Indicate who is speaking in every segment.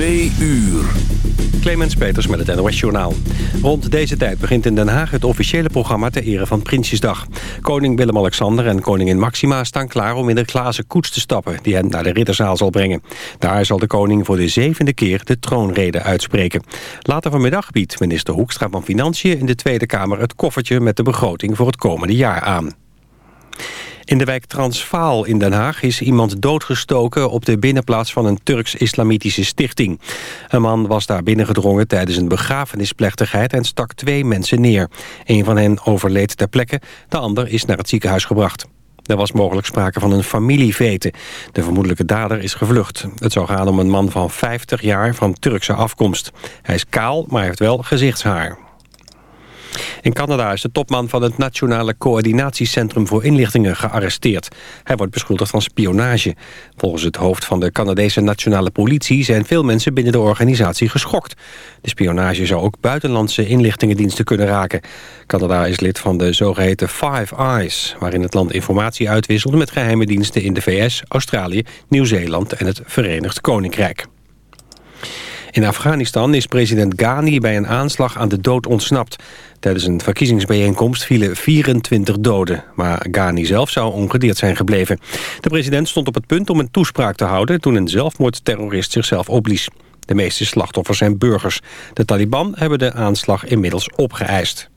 Speaker 1: Twee uur.
Speaker 2: Clemens Peters met het NOS Journaal. Rond deze tijd begint in Den Haag het officiële programma ter ere van Prinsjesdag. Koning Willem-Alexander en koningin Maxima staan klaar om in de glazen koets te stappen... die hen naar de ridderzaal zal brengen. Daar zal de koning voor de zevende keer de troonrede uitspreken. Later vanmiddag biedt minister Hoekstra van Financiën in de Tweede Kamer... het koffertje met de begroting voor het komende jaar aan. In de wijk Transvaal in Den Haag is iemand doodgestoken... op de binnenplaats van een Turks-islamitische stichting. Een man was daar binnengedrongen tijdens een begrafenisplechtigheid... en stak twee mensen neer. Een van hen overleed ter plekke, de ander is naar het ziekenhuis gebracht. Er was mogelijk sprake van een familievete. De vermoedelijke dader is gevlucht. Het zou gaan om een man van 50 jaar van Turkse afkomst. Hij is kaal, maar heeft wel gezichtshaar. In Canada is de topman van het Nationale Coördinatiecentrum voor Inlichtingen gearresteerd. Hij wordt beschuldigd van spionage. Volgens het hoofd van de Canadese Nationale Politie zijn veel mensen binnen de organisatie geschokt. De spionage zou ook buitenlandse inlichtingendiensten kunnen raken. Canada is lid van de zogeheten Five Eyes, waarin het land informatie uitwisselt met geheime diensten in de VS, Australië, Nieuw-Zeeland en het Verenigd Koninkrijk. In Afghanistan is president Ghani bij een aanslag aan de dood ontsnapt. Tijdens een verkiezingsbijeenkomst vielen 24 doden. Maar Ghani zelf zou ongedeerd zijn gebleven. De president stond op het punt om een toespraak te houden... toen een zelfmoordterrorist zichzelf opblies. De meeste slachtoffers zijn burgers. De Taliban hebben de aanslag inmiddels opgeëist.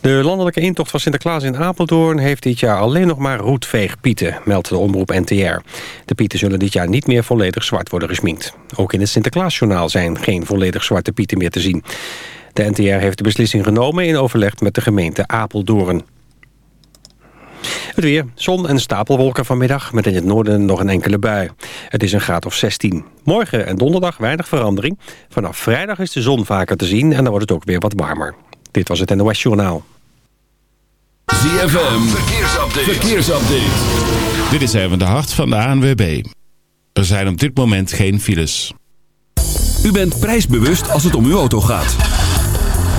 Speaker 2: De landelijke intocht van Sinterklaas in Apeldoorn heeft dit jaar alleen nog maar roetveegpieten, meldt de omroep NTR. De pieten zullen dit jaar niet meer volledig zwart worden gesminkt. Ook in het Sinterklaasjournaal zijn geen volledig zwarte pieten meer te zien. De NTR heeft de beslissing genomen in overleg met de gemeente Apeldoorn. Het weer, zon en stapelwolken vanmiddag, met in het noorden nog een enkele bui. Het is een graad of 16. Morgen en donderdag weinig verandering. Vanaf vrijdag is de zon vaker te zien en dan wordt het ook weer wat warmer. Dit was het NOS Journaal.
Speaker 1: ZFM, verkeersupdate. verkeersupdate.
Speaker 3: Dit is even de hart van de ANWB. Er zijn op dit moment geen files.
Speaker 1: U bent prijsbewust als het om uw auto gaat.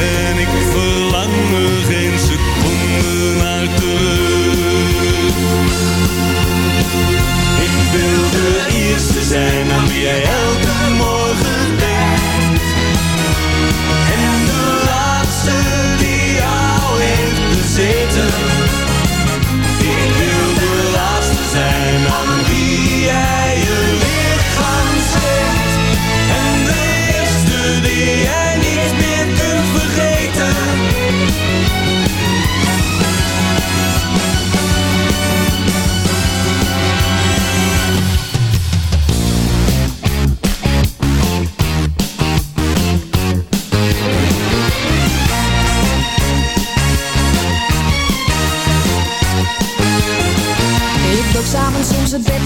Speaker 4: En ik verlang geen seconde naar te Ik wil de eerste zijn, dan wie jij
Speaker 5: helpen.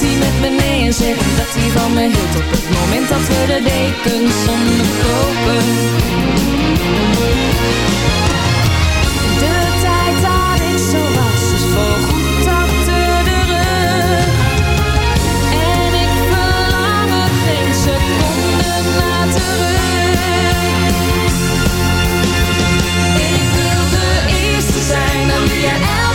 Speaker 5: hij met me mee en zegt dat hij van me hield Op het moment dat we de dekens onderkopen De tijd dat ik zo was dus is voorgoed achter de rug. En ik verlang geen seconde naar terug. Ik wil de eerste zijn dan
Speaker 6: wie jij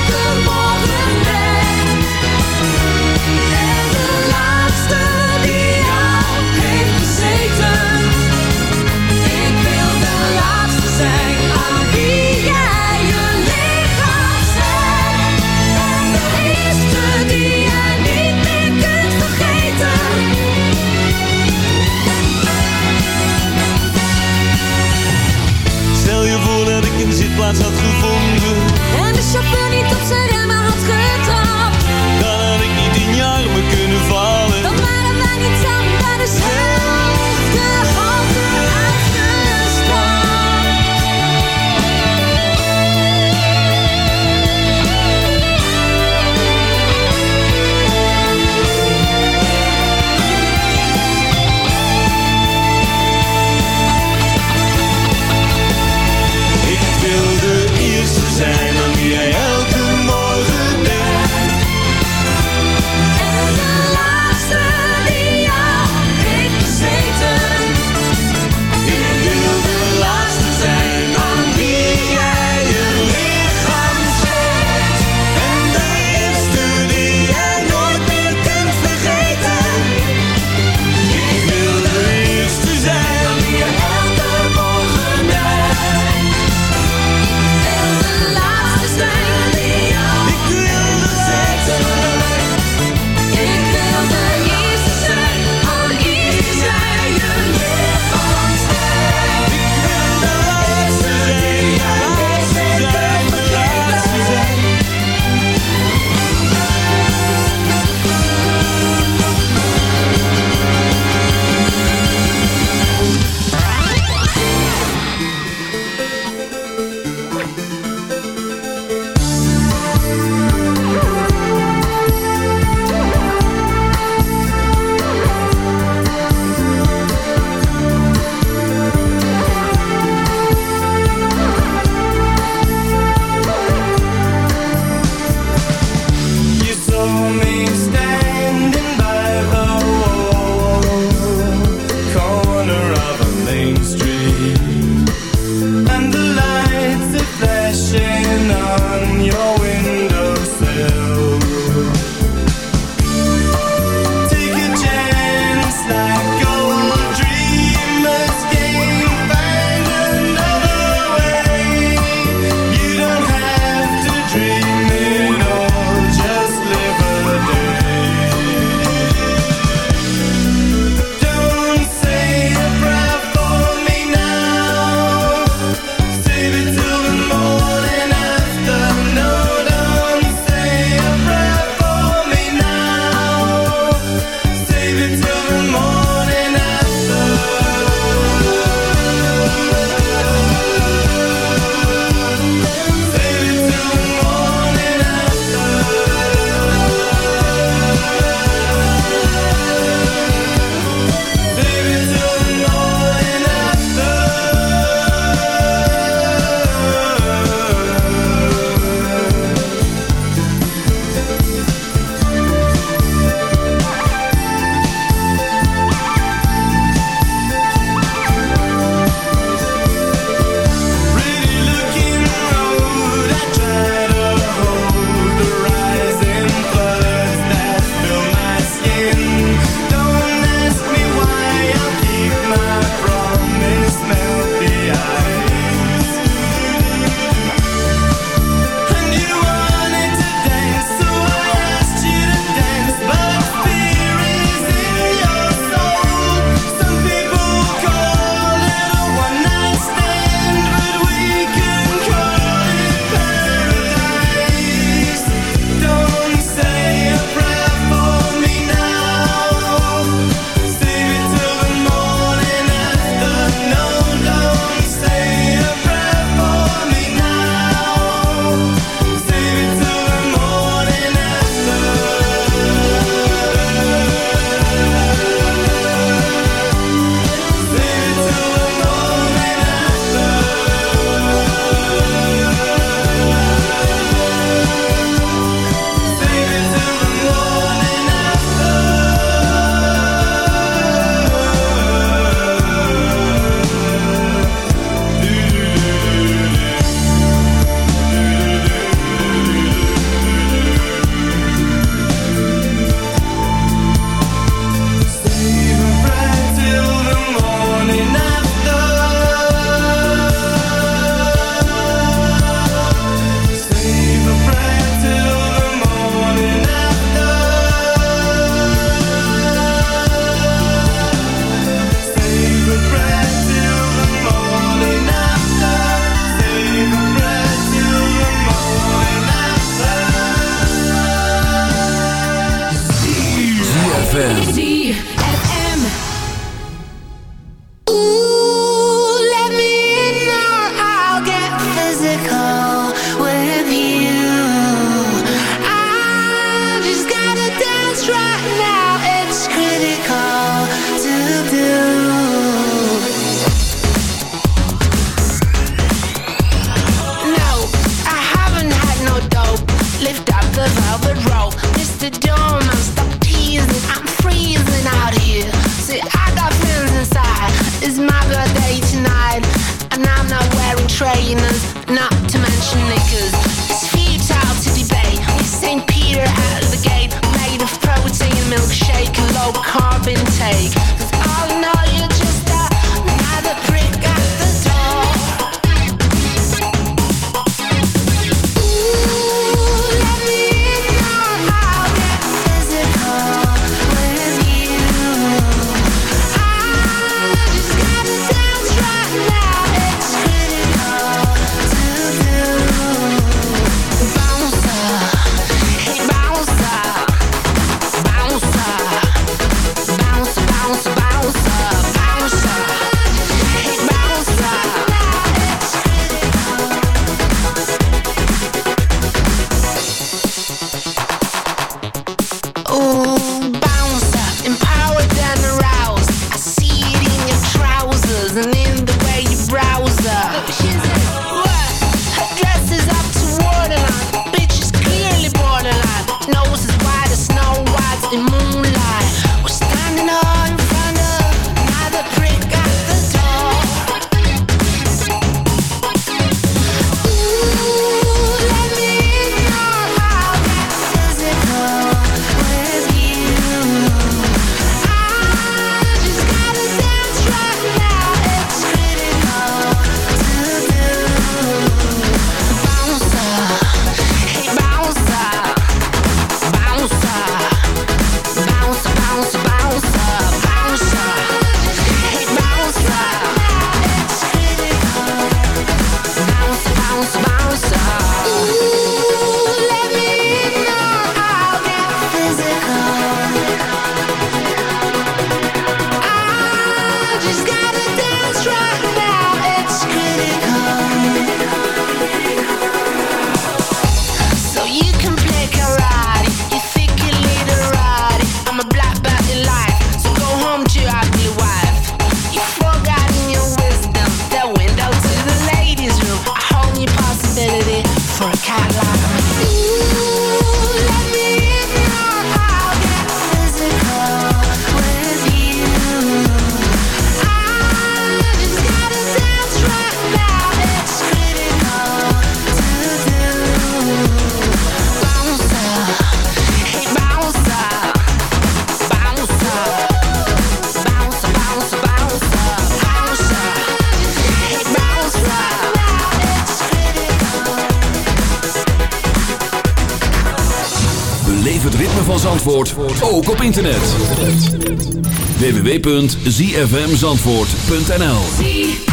Speaker 6: www.zfmzandvoort.nl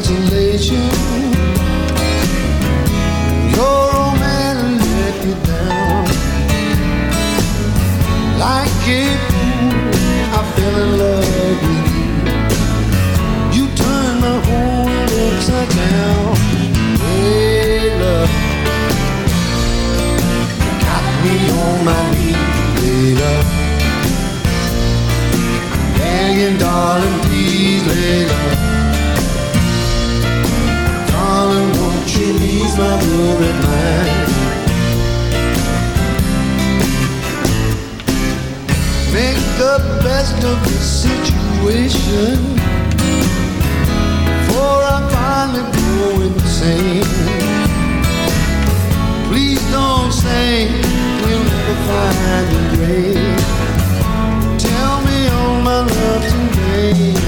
Speaker 7: Consolation. Your let you down. Like I fell in love with you. You turned my whole world upside down. Hey, love, got me on my knees. Begging, darling, please, lay love. My worried mind? Make the best of the situation. For I finally go insane. Please don't say we'll never find a grave. Tell me all my love's in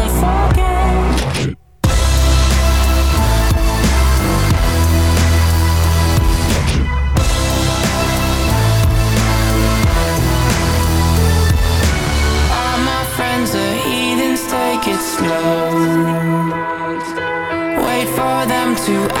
Speaker 8: to